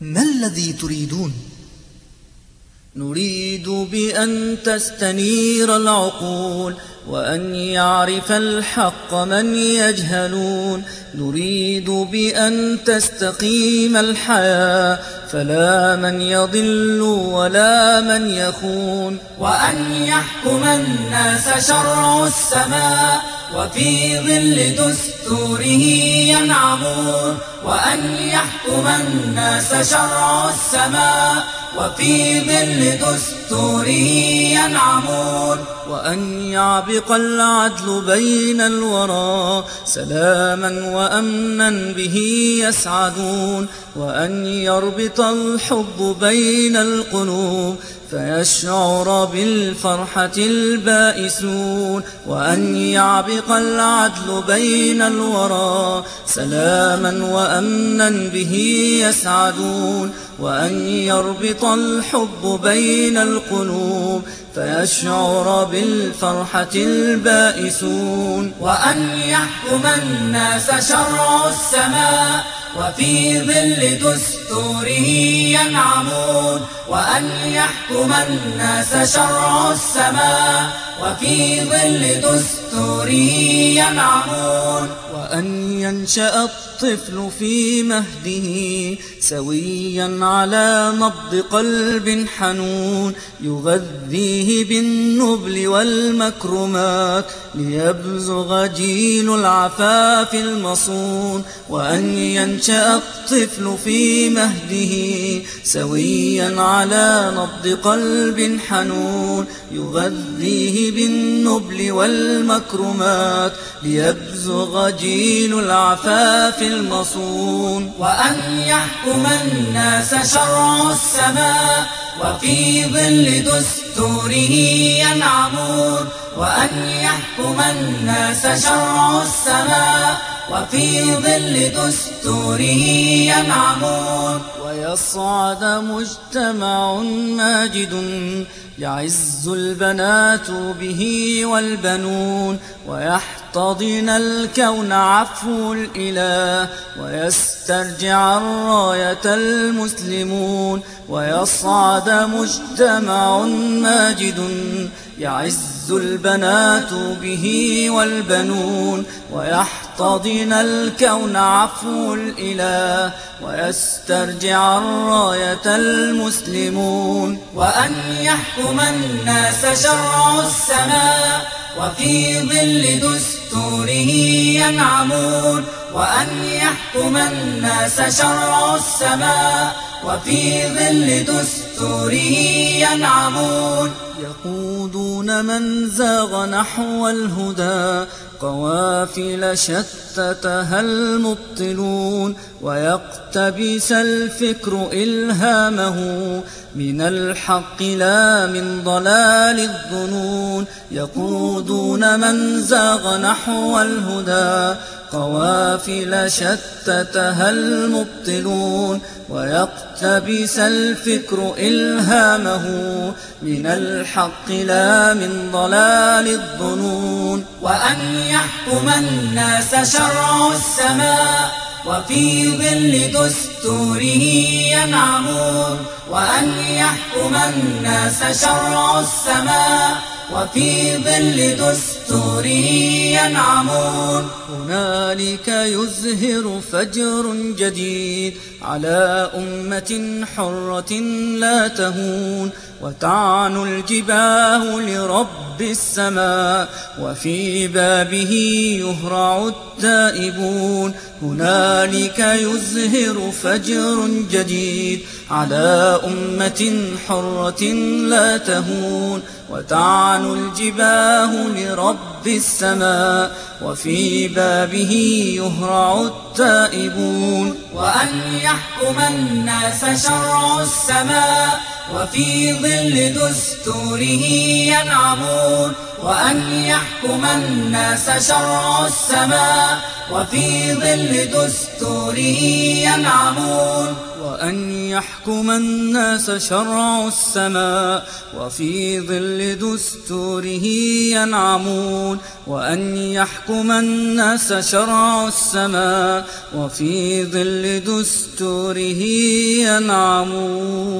ما الذي تريدون؟ نريد بأن تستنير العقول وأن يعرف الحق من يجهلون. نريد بأن تستقيم الحياة فلا من يضل ولا من يخون. وأن يحكم الناس شرع السماء وفي ظل دستوره ينعمون وأن يحكم الناس شرع السماء وفي ظل دستوره ينعمون وأن يعبق العدل بين الورى سلاما وأمنا به يسعدون وأن يربط الحب بين القلوب فيشعر بالفرحة البائسون وأن يعبق العدل بين الورى سلاما وأمنا به يسعدون وأن يربط الحب بين القلوب فيشعر بالفرحة البائسون وأن يحكم الناس شرع السماء. وفي ظل دستوره ينعمون وأن يحكم الناس شرع السماء وفي ظل دستوره ينعمون وأن ينشأ الطفل في مهده سويا على نبض قلب حنون يغذيه بالنبل والمكرمات ليبزغ جيل العفاف المصون وأن ينشأ الطفل في مهده سويا على نبض قلب حنون يغذيه بالنبل والمكرمات ليبزغ جيل العفاف المصون. وأن يحكم الناس شرع السماء وفي ظل دستوره ينعمون. وأن يحكم الناس شرع السماء وفي ظل دستوره ينعمون. ويصعد مجتمع ماجد يعز البنات به والبنون ويحتضن الكون عفو الإله ويسترجع الراية المسلمون ويصعد مجتمع ماجد يعز البنات به والبنون ويحتضن الكون عفو الإله ويسترجع الراية المسلمون وأن يحكم الناس شرع السماء وفي ظل دستوره ينعمون وأن يحكم الناس شرع السماء وفي ظل دستوره ينعمون. يقودون من زاغ نحو الهدى قوافل شتتها المبطلون ويقتبس الفكر إلهامه من الحق لا من ضلال الظنون. يقودون من زاغ نحو الهدى قوافل شتتها المبطلون ويقتبس الفكر إلهامه من الحق لا من ضلال الظنون. وأن يحكم الناس شرع السماء وفي ظل دستوره ينعمون. وأن يحكم الناس شرع السماء وفي ظل دستوره ينعمون. هنالك يزهر فجر جديد على أمة حرة لا تهون. وتعنو الجباه لرب السماء وفي بابه يهرع التائبون. هنالك يزهر فجر جديد على أمة حرة لا تهون. وتعنو الجباه لرب السماء وفي بابه يهرع التائبون وأن يحكم الناس شرع السماء وفي ظل دستوره ينعمون وأن يحكم الناس شرع السماء وفي ظل دستوره ينعمون يحكم الناس شرع السماء وفي ظل دستوره ينعمون وأن يحكم الناس شرع السماء وفي ظل دستوره ينعمون